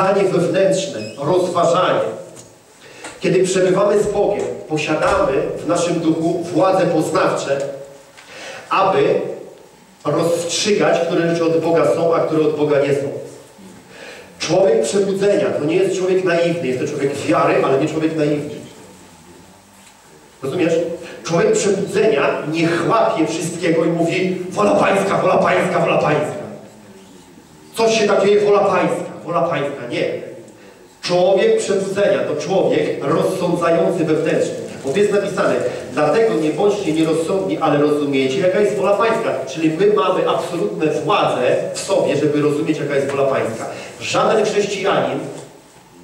przebudanie wewnętrzne, rozważanie. Kiedy przebywamy z Bogiem, posiadamy w naszym duchu władze poznawcze, aby rozstrzygać, które rzeczy od Boga są, a które od Boga nie są. Człowiek przebudzenia to nie jest człowiek naiwny, jest to człowiek wiary, ale nie człowiek naiwny. Rozumiesz? Człowiek przebudzenia nie chłapie wszystkiego i mówi wola pańska, wola pańska, wola pańska. Coś się tak dzieje, wola pańska, wola pańska. Nie. Człowiek przebudzenia to człowiek rozsądzający wewnętrznie. Bo jest napisane, dlatego nie bądźcie nierozsądni, ale rozumiecie, jaka jest wola Pańska. Czyli my mamy absolutne władzę w sobie, żeby rozumieć, jaka jest wola Pańska. Żaden chrześcijanin,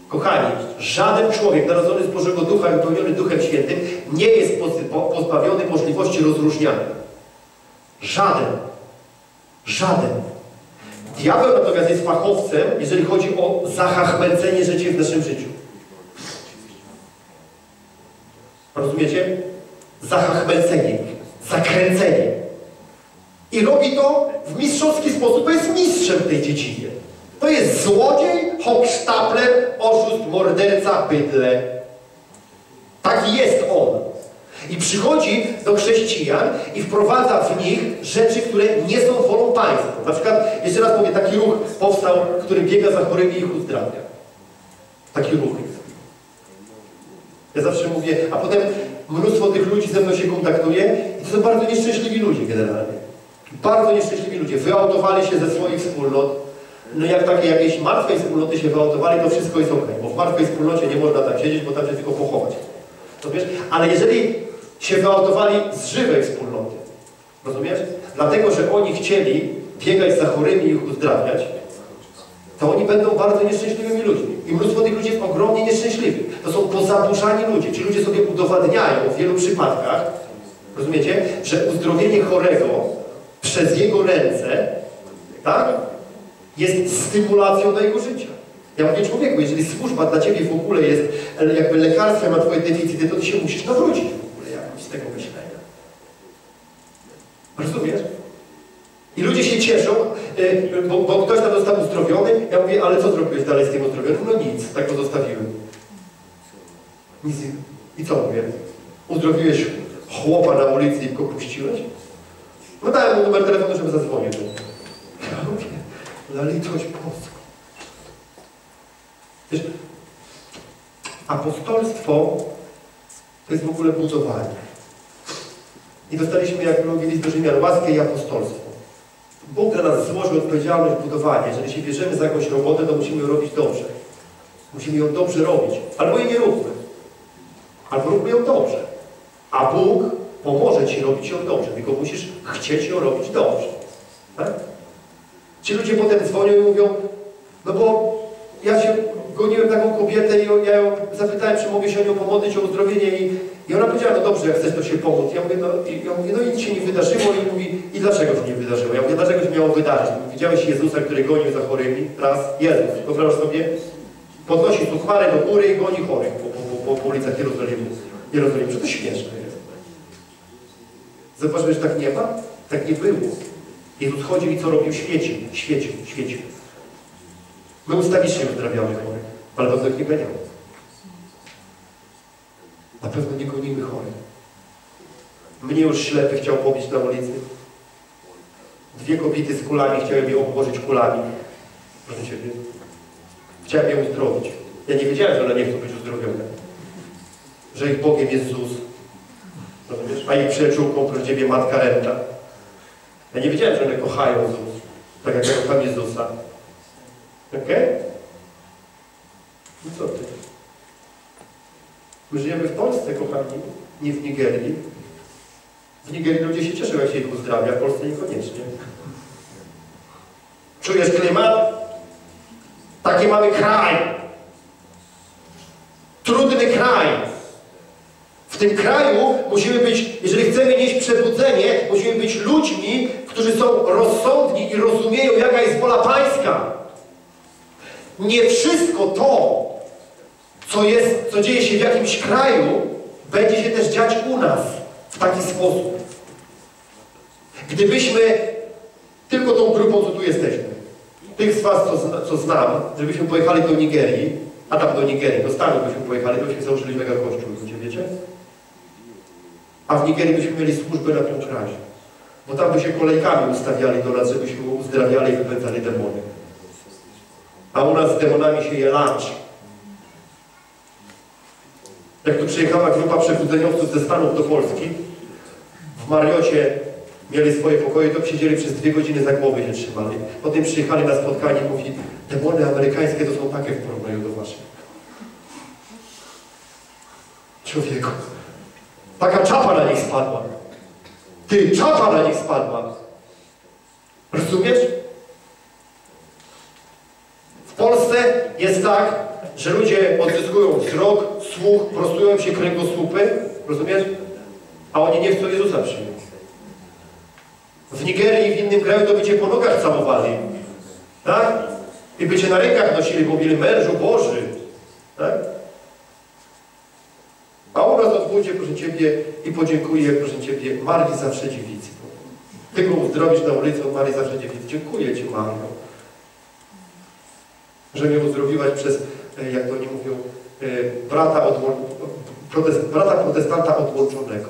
kochani, żaden człowiek narodzony z Bożego Ducha i wypełniony Duchem Świętym nie jest pozbawiony możliwości rozróżniania. Żaden. Żaden. Diabeł natomiast jest fachowcem, jeżeli chodzi o zachachmęcenie rzeczy w naszym życiu. Rozumiecie? Zachachmęcenie, zakręcenie. I robi to w mistrzowski sposób, bo jest mistrzem w tej dziedzinie. To jest złodziej, hochsztapler, oszust, morderca, bydle. Taki jest on. I przychodzi do chrześcijan i wprowadza w nich rzeczy, które nie są wolą państwa. Na przykład, jeszcze raz mówię, taki ruch powstał, który biega za chorymi i ich uzdrawia. Taki ruch. Ja zawsze mówię, a potem mnóstwo tych ludzi ze mną się kontaktuje i to są bardzo nieszczęśliwi ludzie generalnie. Bardzo nieszczęśliwi ludzie. Wyautowali się ze swoich wspólnot. No jak takie jakieś martwej wspólnoty się wyautowali, to wszystko jest ok. Bo w martwej wspólnocie nie można tam siedzieć, bo tam się tylko pochować. To wiesz? Ale jeżeli się wyautowali z żywej wspólnoty, rozumiesz? Dlatego, że oni chcieli biegać za chorymi i ich uzdrawiać, to oni będą bardzo nieszczęśliwymi ludźmi. I mnóstwo tych ludzi jest ogromnie nieszczęśliwych. To są pozaburzani ludzie. Ci ludzie sobie udowadniają w wielu przypadkach, rozumiecie, że uzdrowienie chorego przez jego ręce, tak, jest stymulacją do jego życia. Ja mówię człowieku, jeżeli służba dla Ciebie w ogóle jest jakby lekarstwem na Twoje deficyty, to Ty się musisz nawrócić w ogóle jakoś z tego myślenia. Rozumiesz? I ludzie się cieszą, y, bo, bo, ktoś tam został uzdrowiony. Ja mówię, ale co zrobiłeś dalej z tym uzdrowionym? No nic, tak go zostawiłem. Nic. I co mówię? Uzdrowiłeś chłopa na ulicy i go puściłeś? No dałem mu numer telefonu, żeby zadzwonił. Ja mówię, na litość boską. Wiesz, apostolstwo to jest w ogóle budowanie. I dostaliśmy, jak mówili do Rzymian, łaskę i apostolstwo. Bóg dla nas złożył odpowiedzialność budowania. Jeżeli się bierzemy za jakąś robotę, to musimy ją robić dobrze. Musimy ją dobrze robić. Albo jej nie róbmy. Albo róbmy ją dobrze. A Bóg pomoże Ci robić ją dobrze. Tylko musisz chcieć ją robić dobrze. Tak? Ci ludzie potem dzwonią i mówią, no bo ja się goniłem taką kobietę i ja ją zapytałem, czy mogę się o nią pomodlić, o uzdrowienie i, i ona powiedziała, no dobrze, jak chcesz, to się pomóc. Ja mówię, no, ja mówię, no nic się nie wydarzyło i mówi, i dlaczego się nie wydarzyło? Ja mówię, dlaczego się miało wydarzyć? Widziałeś Jezusa, który gonił za chorymi? Raz, Jezus, wyobraź sobie, podnosi tu chmarę do góry i goni chorych po, po, po, po ulicach Jerozolimu. Jerozolimu, że to śmieszne jest. Zobaczmy, że tak nie ma? Tak nie było. Jezus chodził i co robił? Świecił, świecił, świecił. My ustawicznie uzdrawiamy chorych, ale to nie będzie. Na pewno nie gonimy chorych. Mnie już ślepy chciał pobić na ulicy. Dwie kobiety z kulami, chciałem je obłożyć kulami. Proszę Ciebie. Chciałem je uzdrowić. Ja nie wiedziałem, że one nie chcą być uzdrowione. Że ich Bogiem jest Zus. Rozumiesz? A ich przyjaciółką, proszę Ciebie, Matka Renta. Ja nie wiedziałem, że one kochają Zus. Tak jak ja kocham Jezusa. Okej? Okay? No co ty? My żyjemy w Polsce, kochani, nie w Nigerii. W Nigerii ludzie się cieszą, jak się ich uzdrawia, w Polsce niekoniecznie. Czujesz klimat? Taki mamy kraj. Trudny kraj. W tym kraju musimy być, jeżeli chcemy nieść przebudzenie, musimy być ludźmi, którzy są rozsądni i rozumieją, jaka jest wola Pańska. Nie wszystko to, co, jest, co dzieje się w jakimś kraju, będzie się też dziać u nas w taki sposób. Gdybyśmy tylko tą grupą, co tu jesteśmy, tych z Was, co, co znam, żebyśmy pojechali do Nigerii, a tam do Nigerii, do Stanów byśmy pojechali, to byśmy założyli mega kościół, ludzie, wiecie? A w Nigerii byśmy mieli służbę na pięć razie. Bo tam by się kolejkami ustawiali do nas, żebyśmy uzdrawiali i wypędzali demony. A u nas z demonami się je lunch. Jak tu przyjechała grupa przebudzeniowców ze Stanów do Polski, w Mariocie mieli swoje pokoje, to siedzieli przez dwie godziny za głowę się trzymali. Potem przyjechali na spotkanie i mówi, demony amerykańskie to są takie w porównaniu do waszych. Człowieku, taka czapa na nich spadła. Ty, czapa na nich spadła. Rozumiesz? W Polsce jest tak, że ludzie odzyskują wzrok, słuch, prostują się kręgosłupy, rozumiesz? A oni nie chcą Jezusa przyjąć. W Nigerii i w innym kraju to by cię po nogach całowali. Tak? I by cię na rękach nosili, mówili mężu Boży. Tak? A u nas odbudzie, proszę Ciebie, i podziękuję, proszę Ciebie, Marii zawsze dziewicy. Ty go uzdrowisz na ulicy od Marii zawsze dziewicy. Dziękuję Ci, Mario. Że mnie uzdrowiłaś przez, e, jak to nie mówią, brata, odłą... protest... brata protestanta odłączonego.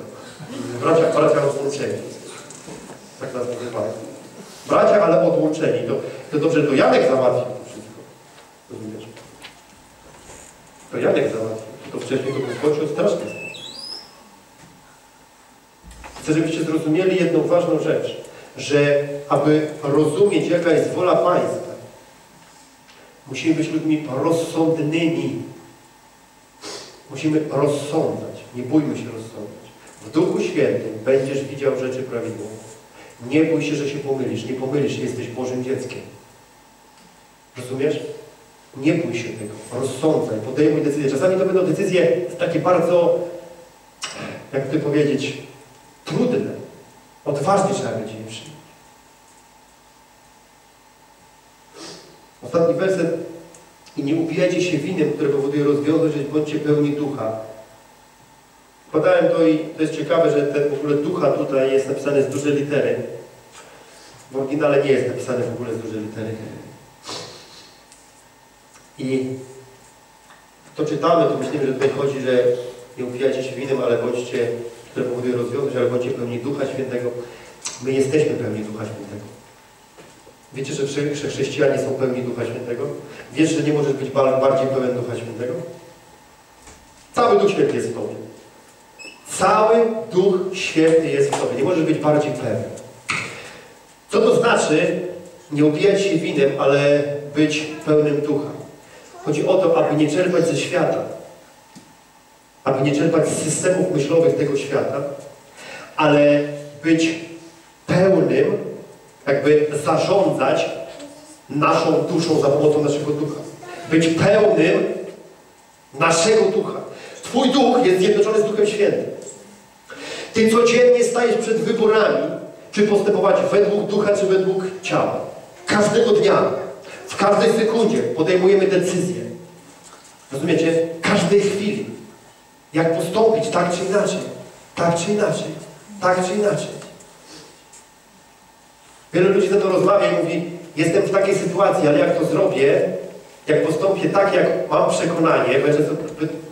Bracia, bracia odłączeni. Tak nas nazywają. Bracia, ale odłączeni. To, to dobrze, to Janek załatwił to wszystko. Rozumiesz? To Janek załatwił. To wcześniej to był skończył strasznie. Chcę, żebyście zrozumieli jedną ważną rzecz, że aby rozumieć, jaka jest wola Pańska, musimy być ludźmi rozsądnymi. Musimy rozsądzać. Nie bójmy się rozsądzać. W Duchu Świętym będziesz widział rzeczy prawidłowe. Nie bój się, że się pomylisz. Nie pomylisz jesteś Bożym dzieckiem. Rozumiesz? Nie bój się tego. Rozsądzaj, podejmuj decyzje. Czasami to będą decyzje takie bardzo, jak to powiedzieć, trudne. Odważnie trzeba będzie je przyjąć. Ostatni werset. I nie upijajcie się winem, które powoduje rozwiązłość, bądźcie pełni ducha. Podałem to i to jest ciekawe, że ten w ogóle ducha tutaj jest napisane z dużej litery. W oryginale nie jest napisane w ogóle z dużej litery. I to czytamy, to myślimy, że tutaj chodzi, że nie upijajcie się winem, ale bądźcie, które powoduje rozwiązać, ale bądźcie pełni Ducha Świętego. My jesteśmy pełni Ducha Świętego. Wiecie, że, że chrześcijanie są pełni Ducha Świętego? Wiesz, że nie możesz być bardziej pełen Ducha Świętego? Cały Duch Święty jest w Tobie. Cały Duch Święty jest w Tobie. Nie możesz być bardziej pełen. Co to znaczy nie upijać się winem, ale być pełnym Ducha? Chodzi o to, aby nie czerpać ze świata, aby nie czerpać z systemów myślowych tego świata, ale być pełnym, jakby zarządzać naszą duszą za pomocą naszego ducha. Być pełnym naszego ducha. Twój duch jest zjednoczony z Duchem Świętym. Ty codziennie stajesz przed wyborami, czy postępować według ducha, czy według ciała. Każdego dnia, w każdej sekundzie podejmujemy decyzję. Rozumiecie? Każdej chwili. Jak postąpić, tak czy inaczej. Tak czy inaczej. Tak czy inaczej. Wiele ludzi ze mną rozmawia i mówi, jestem w takiej sytuacji, ale jak to zrobię, jak postąpię tak, jak mam przekonanie, bo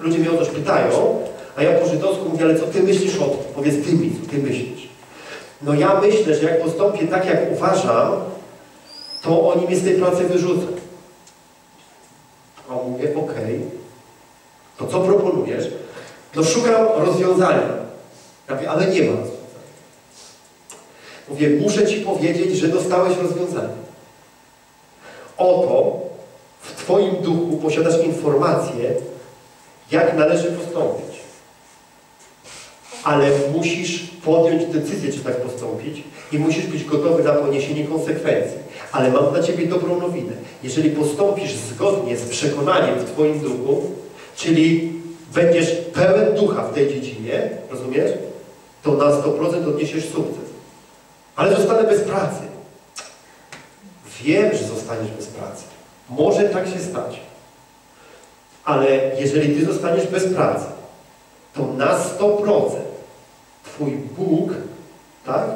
ludzie mnie o coś pytają, a ja po żydowsku mówię, ale co ty myślisz o tym? Powiedz ty mi, co ty myślisz. No ja myślę, że jak postąpię tak, jak uważam, to oni mnie z tej pracy wyrzucą. A mówię, okej, okay. to co proponujesz? No szukam rozwiązania. Ja mówię, ale nie ma. Mówię, muszę Ci powiedzieć, że dostałeś rozwiązanie. Oto w Twoim duchu posiadasz informację, jak należy postąpić. Ale musisz podjąć decyzję, czy tak postąpić i musisz być gotowy na poniesienie konsekwencji. Ale mam dla Ciebie dobrą nowinę. Jeżeli postąpisz zgodnie z przekonaniem w Twoim duchu, czyli będziesz pełen ducha w tej dziedzinie, rozumiesz? To na 100% odniesiesz sukces. Ale zostanę bez pracy. Wiem, że zostaniesz bez pracy. Może tak się stać. Ale jeżeli Ty zostaniesz bez pracy, to na 100% Twój Bóg, tak,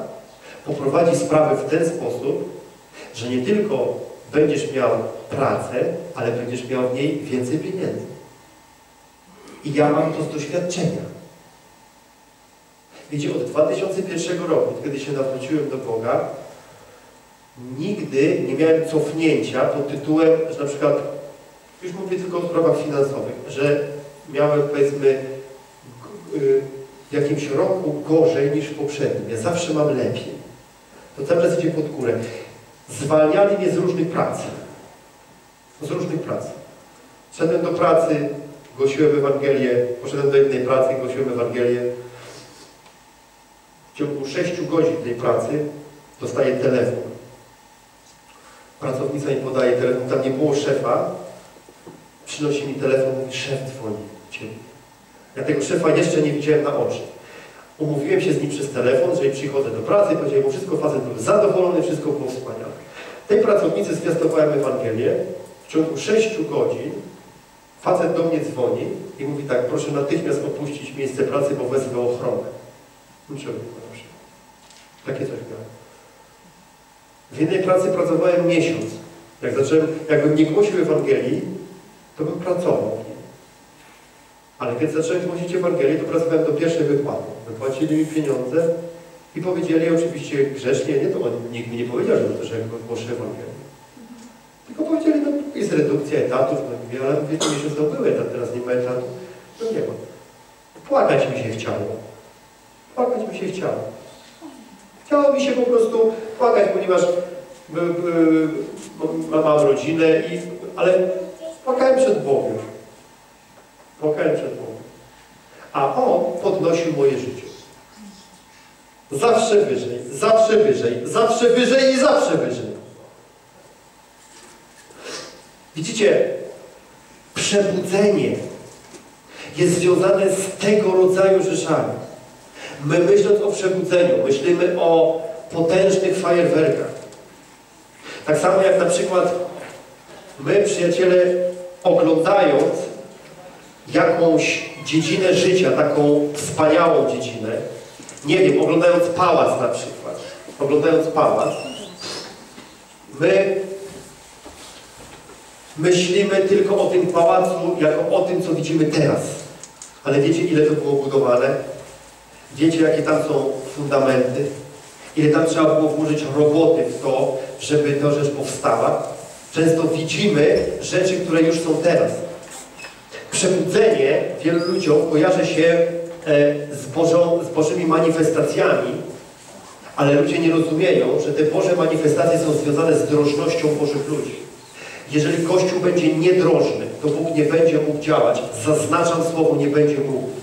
poprowadzi sprawę w ten sposób, że nie tylko będziesz miał pracę, ale będziesz miał w niej więcej pieniędzy. I ja mam to z doświadczenia. Wiecie, od 2001 roku, kiedy się nawróciłem do Boga, nigdy nie miałem cofnięcia pod tytułem, że na przykład, już mówię tylko o sprawach finansowych, że miałem powiedzmy y, w jakimś roku gorzej niż w poprzednim. Ja zawsze mam lepiej. To cały czas idzie pod górę. Zwalniali mnie z różnych prac. Z różnych prac. Szedłem do pracy, głosiłem Ewangelię, poszedłem do jednej pracy, głosiłem Ewangelię. Ciągu 6 godzin tej pracy dostaję telefon. Pracownica mi podaje telefon, tam nie było szefa. Przynosi mi telefon, mówi, szef dzwoni. Ja tego szefa jeszcze nie widziałem na oczy. Umówiłem się z nim przez telefon, że przychodzę do pracy, powiedziałem mu wszystko, facet był zadowolony, wszystko było wspaniale. Tej pracownicy zwiastowałem Ewangelię. W ciągu 6 godzin facet do mnie dzwoni i mówi tak, proszę natychmiast opuścić miejsce pracy, bo wezmę ochronę. Proszę. Takie coś miałem. W jednej pracy pracowałem miesiąc. Jak zacząłem, jakbym nie głosił Ewangelii, to bym pracował. Ale kiedy zacząłem głosić Ewangelię, to pracowałem do pierwszej wypłaty. Wypłacili mi pieniądze i powiedzieli oczywiście grzecznie, nie to nikt mi nie powiedział, że to, że głoszę Ewangelię. Tylko powiedzieli, no jest redukcja etatów, no mówię, ale miesiąc to był etat, teraz nie ma etatu. No nie ma. Płakać mi się chciało. Płakać mi się chciało. Chciało mi się po prostu płakać, ponieważ y, y, mam rodzinę, i, ale płakałem przed Bogiem. Płakałem przed Bogiem. A On podnosił moje życie. Zawsze wyżej, zawsze wyżej, zawsze wyżej i zawsze wyżej. Widzicie, przebudzenie jest związane z tego rodzaju rzeczami. My myśląc o przebudzeniu, myślimy o potężnych fajerwerkach. Tak samo jak na przykład my, przyjaciele, oglądając jakąś dziedzinę życia, taką wspaniałą dziedzinę, nie wiem, oglądając pałac na przykład, oglądając pałac, my myślimy tylko o tym pałacu jako o tym, co widzimy teraz. Ale wiecie, ile to było budowane? Wiecie, jakie tam są fundamenty? Ile tam trzeba było włożyć roboty w to, żeby ta rzecz powstała? Często widzimy rzeczy, które już są teraz. Przebudzenie wielu ludziom kojarzy się e, z, Bożą, z Bożymi manifestacjami, ale ludzie nie rozumieją, że te Boże manifestacje są związane z drożnością Bożych ludzi. Jeżeli Kościół będzie niedrożny, to Bóg nie będzie mógł działać. Zaznaczam słowo, nie będzie mógł.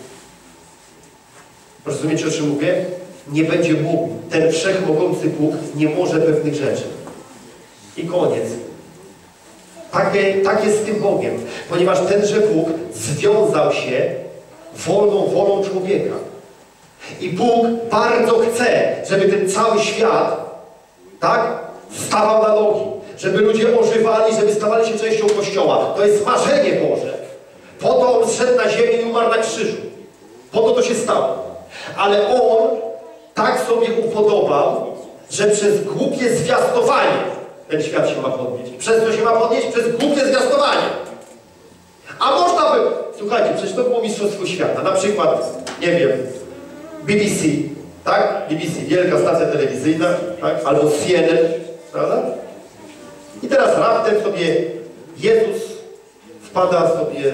Rozumiecie, o czym mówię? Nie będzie mógł. Ten wszechmogący Bóg nie może pewnych rzeczy. I koniec. Takie, tak jest z tym Bogiem. Ponieważ tenże Bóg związał się wolną wolą człowieka. I Bóg bardzo chce, żeby ten cały świat, tak, stawał na nogi. Żeby ludzie ożywali, żeby stawali się częścią Kościoła. To jest marzenie Boże. Po to On zszedł na ziemię i umarł na krzyżu. Po to to się stało. Ale On tak sobie upodobał, że przez głupie zwiastowanie ten świat się ma podnieść. Przez co się ma podnieść? Przez głupie zwiastowanie. A można by... Słuchajcie, przecież to było Mistrzostwo Świata. Na przykład, nie wiem, BBC, tak? BBC, wielka stacja telewizyjna, tak? Albo CNN, prawda? I teraz raptem sobie Jezus wpada sobie,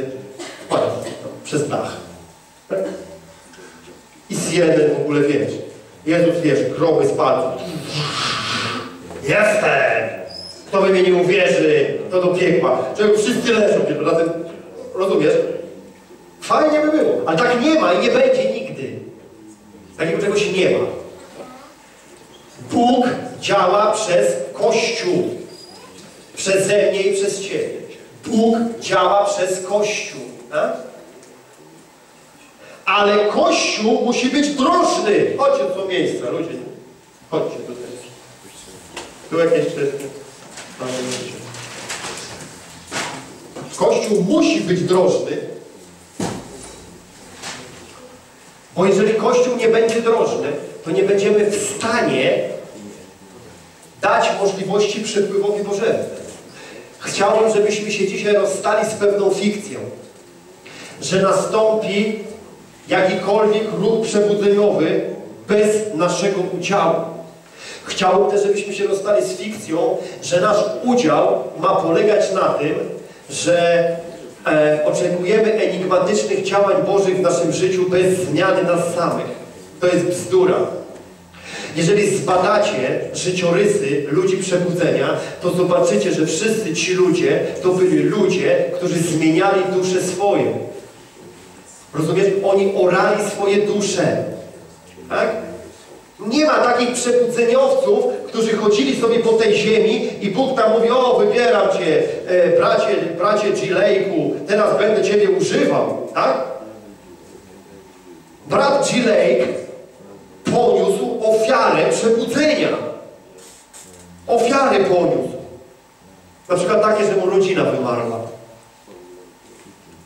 wpada sobie przez dach. CNN w ogóle wiesz. Jezus wiesz, groby spadł. Jestem! Kto by mnie nie uwierzy, to do piekła. Czego wszyscy leżą, razem, rozumiesz? Fajnie by było, ale tak nie ma i nie będzie nigdy. Takiego czegoś nie ma. Bóg działa przez Kościół. Przeze mnie i przez Ciebie. Bóg działa przez Kościół. A? Ale Kościół musi być drożny. Chodźcie do miejsca, ludzie. Chodźcie tutaj. Tu jakieś kwestie. Kościół musi być drożny, bo jeżeli Kościół nie będzie drożny, to nie będziemy w stanie dać możliwości przepływowi Bożemu. Chciałbym, żebyśmy się dzisiaj rozstali z pewną fikcją, że nastąpi jakikolwiek ruch przebudzeniowy bez naszego udziału. Chciałbym też, żebyśmy się rozstali z fikcją, że nasz udział ma polegać na tym, że e, oczekujemy enigmatycznych działań Bożych w naszym życiu bez zmiany nas samych. To jest bzdura. Jeżeli zbadacie życiorysy ludzi przebudzenia, to zobaczycie, że wszyscy ci ludzie to byli ludzie, którzy zmieniali duszę swoją. Rozumiesz? Oni orali swoje dusze. Tak? Nie ma takich przebudzeniowców, którzy chodzili sobie po tej ziemi i Bóg tam mówi, o wybieram Cię, e, bracie, bracie Gilejku, teraz będę Ciebie używał. Tak? Brat Gilejk poniósł ofiarę przebudzenia. Ofiary poniósł. Na przykład takie, że mu rodzina wymarła.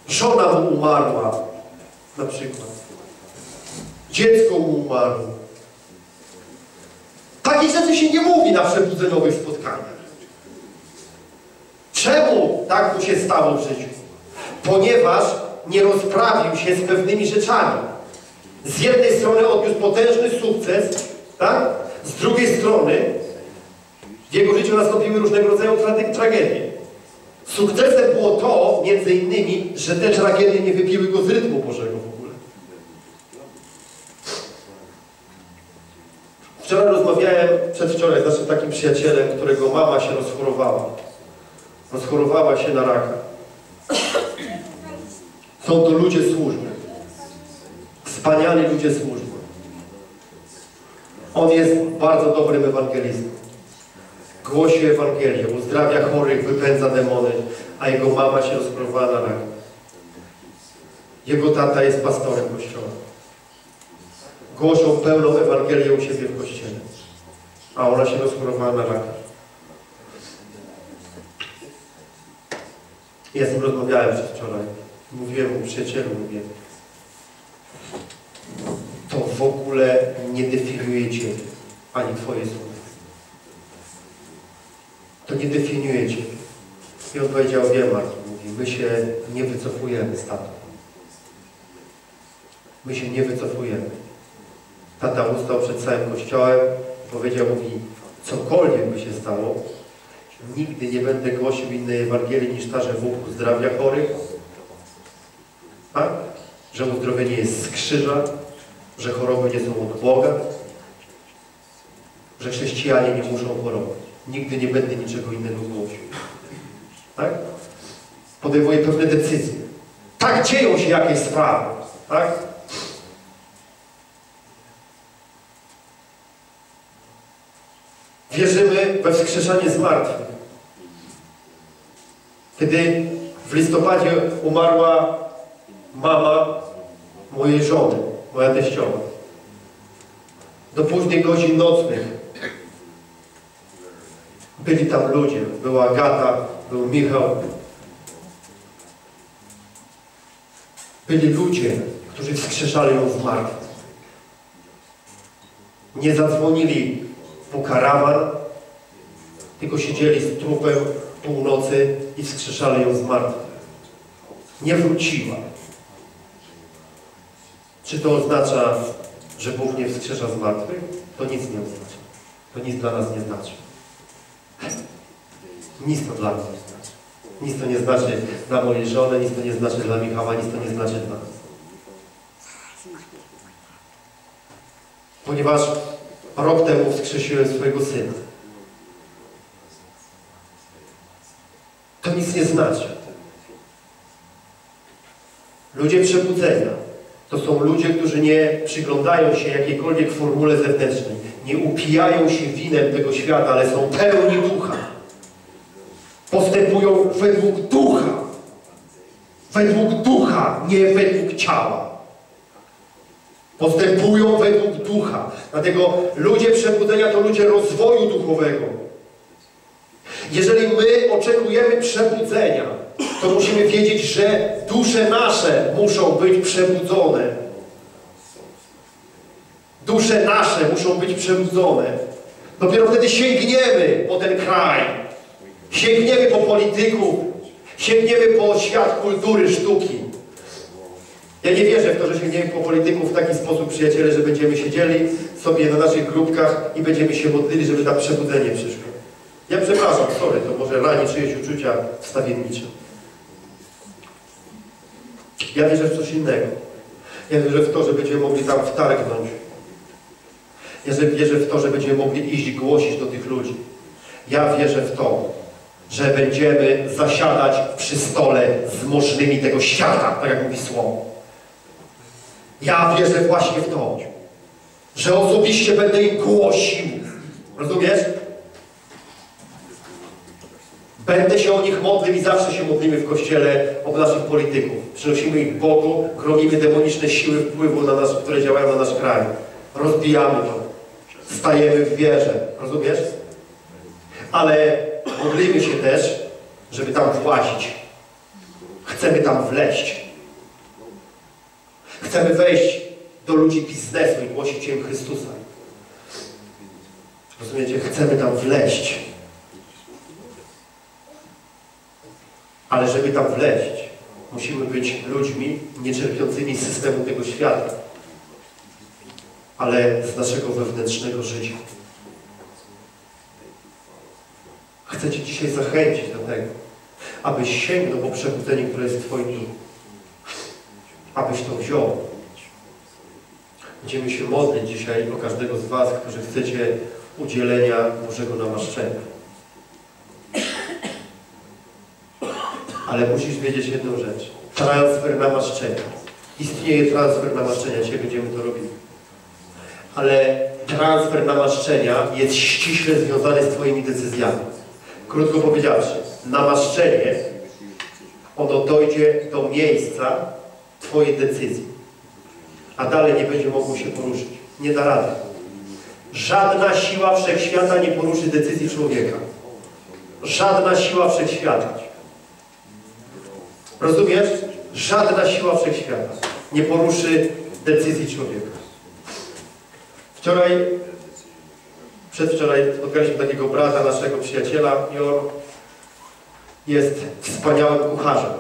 Żona mu umarła. Na przykład. Dziecko mu umarło. Takich rzeczy się nie mówi na przebudzeniowych spotkaniach. Czemu tak mu się stało w życiu? Ponieważ nie rozprawił się z pewnymi rzeczami. Z jednej strony odniósł potężny sukces, tak? Z drugiej strony w jego życiu nastąpiły różnego rodzaju tra tragedie. Sukcesem było to, między innymi, że te tragedie nie wybiły go z rytmu Bożego w ogóle. Wczoraj rozmawiałem, przedwczoraj, z naszym takim przyjacielem, którego mama się rozchorowała. Rozchorowała się na raka. Są to ludzie służby. Wspaniali ludzie służby. On jest bardzo dobrym ewangelistą. Głosi Ewangelię, uzdrawia chorych, wypędza demony, a jego mama się rozchorowała na raka. Jego tata jest pastorem kościoła głoszą pełną Ewangelię u siebie w Kościele. A ona się rozchorowała na raka. Ja z nim rozmawiałem wczoraj. Mówiłem mu przyjacielu, mówię, to w ogóle nie definiuje Ciebie, ani Twoje słowa. To nie definiuje Ciebie. I on powiedział, wiem Martin, mówi, my się nie wycofujemy z tatą. My się nie wycofujemy. Tata ustał przed całym kościołem i powiedział, mówi, cokolwiek by się stało, nigdy nie będę głosił innej Ewangelii niż ta, że Bóg uzdrawia chorych, tak? że uzdrowienie jest z krzyża, że choroby nie są od Boga, że chrześcijanie nie muszą chorować. Nigdy nie będę niczego innego głosił. Tak? Podejmuję pewne decyzje. Tak dzieją się jakieś sprawy. Tak? Wierzymy we wskrzeszanie zmartwych. Kiedy w listopadzie umarła mama mojej żony, moja teściowa, do późnych godzin nocnych byli tam ludzie. Była Agata, był Michał. Byli ludzie, którzy wskrzeszali ją z martwych. Nie zadzwonili po karawan, tylko siedzieli z trupem północy i wskrzeszali ją z martwych. Nie wróciła. Czy to oznacza, że Bóg nie wskrzesza z martwych? To nic nie oznacza. To nic dla nas nie znaczy. Nic to dla nas nie znaczy. Nic to nie znaczy dla mojej żony, nic to nie znaczy dla Michała, nic to nie znaczy dla nas. Ponieważ rok temu wskrzesiłem swojego syna. To nic nie znaczy. Ludzie przebudzenia to są ludzie, którzy nie przyglądają się jakiejkolwiek formule zewnętrznej. Nie upijają się winem tego świata, ale są pełni ducha. Postępują według ducha. Według ducha, nie według ciała. Postępują według ducha. Dlatego ludzie przebudzenia to ludzie rozwoju duchowego. Jeżeli my oczekujemy przebudzenia, to musimy wiedzieć, że dusze nasze muszą być przebudzone. Dusze nasze muszą być przebudzone. Dopiero wtedy sięgniemy po ten kraj. Sięgniemy po polityków, sięgniemy po świat kultury, sztuki. Ja nie wierzę w to, że sięgniemy po polityków w taki sposób, przyjaciele, że będziemy siedzieli sobie na naszych grupkach i będziemy się modlili, żeby tam przebudzenie przyszło. Ja przepraszam, sorry, to może rani czyjeś uczucia wstawiennicze. Ja wierzę w coś innego. Ja wierzę w to, że będziemy mogli tam wtargnąć. Ja wierzę w to, że będziemy mogli iść głosić do tych ludzi. Ja wierzę w to, że będziemy zasiadać przy stole z możnymi tego świata, tak jak mówi Słowo. Ja wierzę właśnie w to, że osobiście będę im głosił. Rozumiesz? Będę się o nich modlił i zawsze się modlimy w Kościele o naszych polityków. Przynosimy ich Bogu, chronimy demoniczne siły wpływu, na nas, które działają na nasz kraj. Rozbijamy to. Stajemy w wierze. Rozumiesz? Ale modlimy się też, żeby tam włazić. Chcemy tam wleść. Chcemy wejść do ludzi biznesu i głosić im Chrystusa. Rozumiecie? Chcemy tam wleść. Ale żeby tam wleść, musimy być ludźmi nieczerpiącymi systemu tego świata, ale z naszego wewnętrznego życia. Chcę Cię dzisiaj zachęcić do tego, abyś sięgnął po przebudzenie, które jest w Twoim duchu. Abyś to wziął. Będziemy się modlić dzisiaj o każdego z Was, którzy chcecie udzielenia Bożego namaszczenia. Ale musisz wiedzieć jedną rzecz. Transfer namaszczenia. Istnieje transfer namaszczenia. Dzisiaj będziemy to robili. Ale transfer namaszczenia jest ściśle związany z Twoimi decyzjami. Krótko powiedziawszy, namaszczenie, ono dojdzie do miejsca Twojej decyzji. A dalej nie będzie mogło się poruszyć. Nie da rady. Żadna siła wszechświata nie poruszy decyzji człowieka. Żadna siła wszechświata. Rozumiesz? Żadna siła wszechświata nie poruszy decyzji człowieka. Wczoraj, przedwczoraj spotkaliśmy takiego brata, naszego przyjaciela i on jest wspaniałym kucharzem.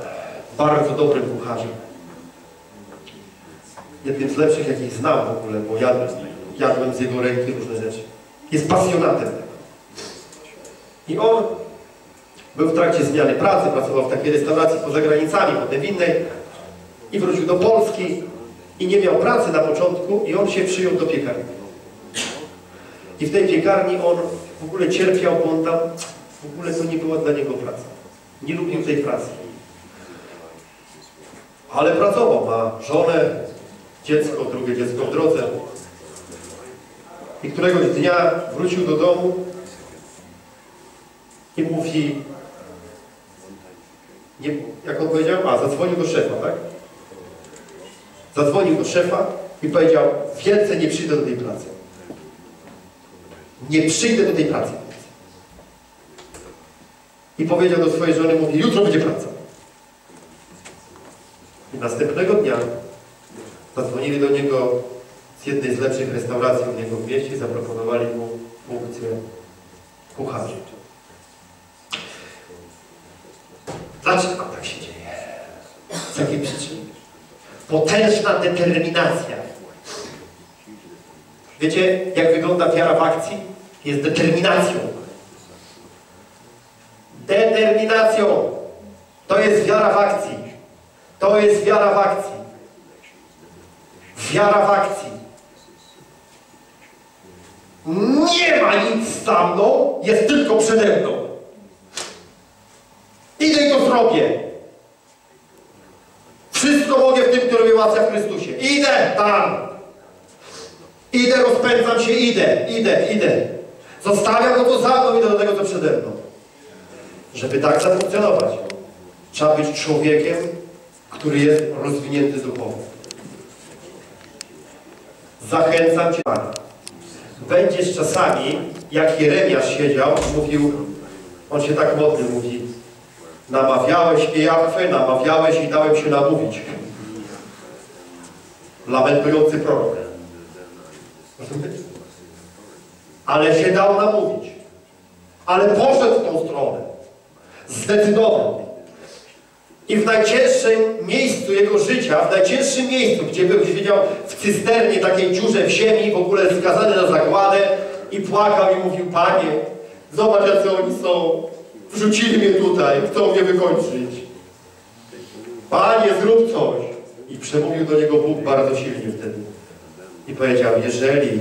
Bardzo dobrym kucharzem. Jednym z lepszych, jakich znam w ogóle, bo jadłem, jadłem z jego ręki różne rzeczy. Jest pasjonatem tego. I on był w trakcie zmiany pracy, pracował w takiej restauracji poza granicami, potem w innej i wrócił do Polski i nie miał pracy na początku i on się przyjął do piekarni. I w tej piekarni on w ogóle cierpiał, bo on tam w ogóle to nie była dla niego praca. Nie lubił tej pracy. Ale pracował, ma żonę, dziecko, drugie dziecko w drodze. I któregoś dnia wrócił do domu i mówi, nie, jak on powiedział? A, zadzwonił do szefa, tak? Zadzwonił do szefa i powiedział, więcej nie przyjdę do tej pracy. Nie przyjdę do tej pracy. I powiedział do swojej żony, mówi, jutro będzie praca. I następnego dnia zadzwonili do niego z jednej z lepszych restauracji u niego w mieście i zaproponowali mu funkcję kucharza. Dlaczego tak się dzieje? Z jakiej przyczyny? Potężna determinacja. Wiecie, jak wygląda wiara w akcji? Jest determinacją. Determinacją. To jest wiara w akcji. To jest wiara w akcji. Wiara w akcji. Nie ma nic za mną, jest tylko przede mną. Idę i to zrobię. Wszystko mogę w tym, który mnie łatwia w Chrystusie. Idę tam. Idę, rozpędzam się, idę, idę, idę. Zostawiam go tu za mną, idę do tego, co przede mną. Żeby tak zafunkcjonować, trzeba być człowiekiem, który jest rozwinięty duchowo. Zachęcam Cię, Panie. Będziesz czasami, jak Jeremiasz siedział, mówił, on się tak modlił, mówi, namawiałeś mnie Jachwę, namawiałeś i dałem się namówić. Lamentujący prorok. Ale się dał namówić. Ale poszedł w tą stronę. Zdecydował. I w najcięższym miejscu jego życia, w najcięższym miejscu, gdzie był, siedział w cysternie, takiej dziurze w ziemi, w ogóle skazany na zagładę i płakał i mówił, Panie, zobacz jacy oni są. Wrzucili mnie tutaj, chcą mnie wykończyć. Panie, zrób coś. I przemówił do niego Bóg bardzo silnie wtedy. I powiedział, jeżeli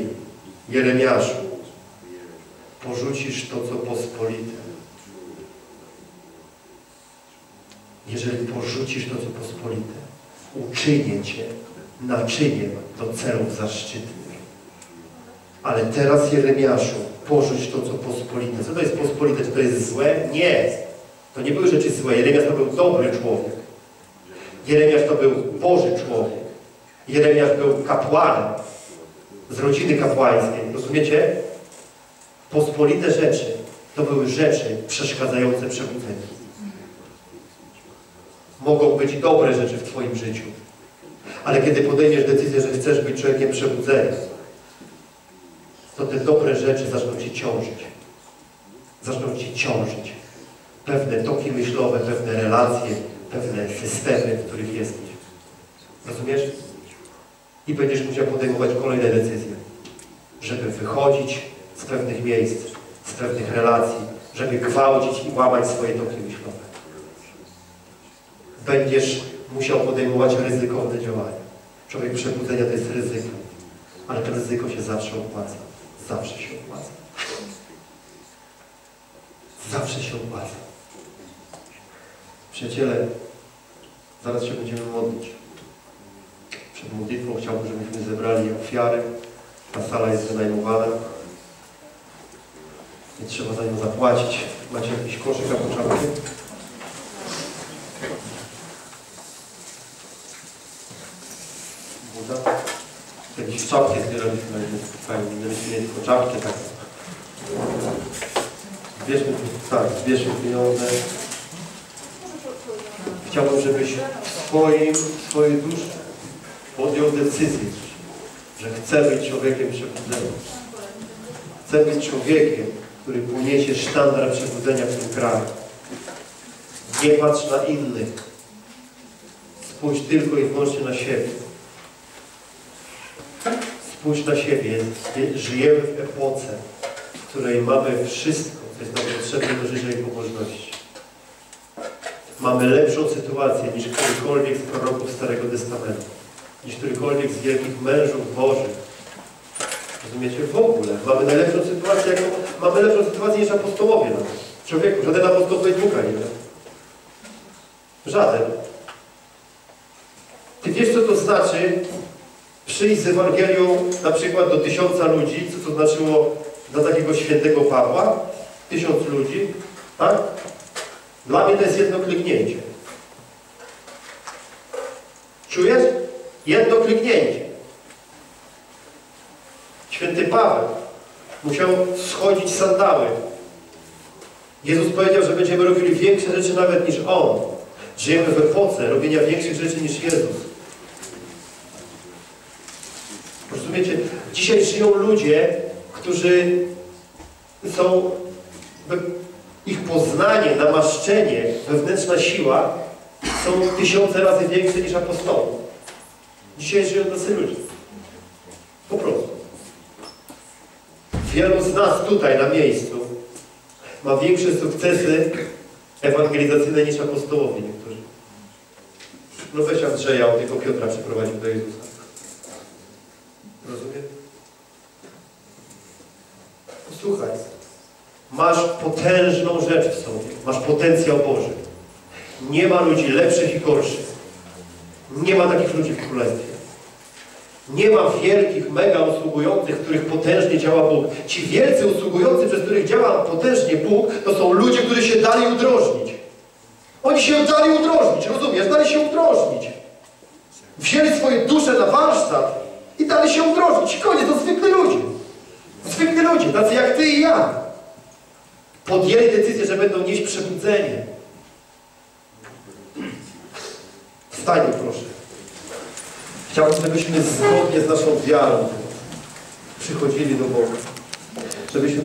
Jeremiaszu porzucisz to, co pospolite, jeżeli porzucisz to, co pospolite, uczynię Cię naczyniem do celów zaszczytnych. Ale teraz, Jeremiaszu, porzuć to, co pospolite. Co to jest pospolite? Czy to jest złe? Nie. To nie były rzeczy złe. Jeremiasz to był dobry człowiek. Jeremiasz to był Boży człowiek. Jeremiasz był kapłanem z rodziny kapłańskiej. Rozumiecie? Pospolite rzeczy to były rzeczy przeszkadzające przebudzeniu. Mogą być dobre rzeczy w Twoim życiu. Ale kiedy podejmiesz decyzję, że chcesz być człowiekiem przebudzenia, to te dobre rzeczy zaczną Ci ciążyć. Zaczną Ci ciążyć. Pewne toki myślowe, pewne relacje, pewne systemy, w których jesteś. Rozumiesz? I będziesz musiał podejmować kolejne decyzje, żeby wychodzić z pewnych miejsc, z pewnych relacji, żeby gwałcić i łamać swoje toki myślowe. Będziesz musiał podejmować ryzykowne działania. Człowiek przebudzenia to jest ryzyko, ale to ryzyko się zawsze opłaca. Zawsze się opłaca. Zawsze się opłaca. Przyjaciele, zaraz się będziemy modlić. Przed modlitwą chciałbym, żebyśmy zebrali ofiary. Ta sala jest wynajmowana. Nie trzeba za nią zapłacić. Macie jakiś koszyk albo czapkę? Buda? Jakieś czapki zbieraliśmy, fajnie. Mieliśmy mieli tylko czapkę, tak. Zbierzmy, tak, zbierzmy pieniądze. Chciałbym, żebyś w swoim, w swojej duszy podjął decyzję, że chce być człowiekiem przebudzonym. Chce być człowiekiem, który poniesie sztandar przebudzenia w tym kraju. Nie patrz na innych. Spójrz tylko i wyłącznie na siebie. Spójrz na siebie. Żyjemy w epoce, w której mamy wszystko, co jest nam potrzebne do życia i pobożności. Mamy lepszą sytuację niż którykolwiek z proroków Starego Testamentu, niż którykolwiek z wielkich mężów Bożych. Rozumiecie? W ogóle. Mamy najlepszą sytuację, jaką, mamy lepszą sytuację niż apostołowie nawet. Człowieku, żaden apostoł Facebooka nie ma. Żaden. Ty wiesz, co to znaczy przyjść z Ewangelią na przykład do tysiąca ludzi, co to znaczyło dla takiego świętego Pawła? Tysiąc ludzi, tak? Dla mnie to jest jedno kliknięcie. Czujesz? Jedno kliknięcie. Święty Paweł musiał schodzić sandały. Jezus powiedział, że będziemy robili większe rzeczy nawet niż On. Żyjemy w epoce robienia większych rzeczy niż Jezus. Rozumiecie? Dzisiaj żyją ludzie, którzy są ich poznanie, namaszczenie, wewnętrzna siła są tysiące razy większe niż apostołów. Dzisiaj żyją tacy ludzie. Po prostu. Wielu z nas tutaj na miejscu ma większe sukcesy ewangelizacyjne niż apostołowie niektórzy. No weź Andrzeja, on tylko Piotra przyprowadził do Jezusa. Rozumiem? Posłuchaj. Masz potężną rzecz w sobie. Masz potencjał Boży. Nie ma ludzi lepszych i gorszych. Nie ma takich ludzi w Królestwie. Nie ma wielkich, mega usługujących, których potężnie działa Bóg. Ci wielcy usługujący, przez których działa potężnie Bóg, to są ludzie, którzy się dali udrożnić. Oni się dali udrożnić, rozumiesz? Dali się udrożnić. Wzięli swoje dusze na warsztat i dali się udrożnić. I koniec, to zwykli ludzie. Zwykli ludzie, tacy jak ty i ja podjęli decyzję, że będą nieść przebudzenie. Wstańmy proszę. Chciałbym, żebyśmy zgodnie z naszą wiarą przychodzili do Boga. Żebyśmy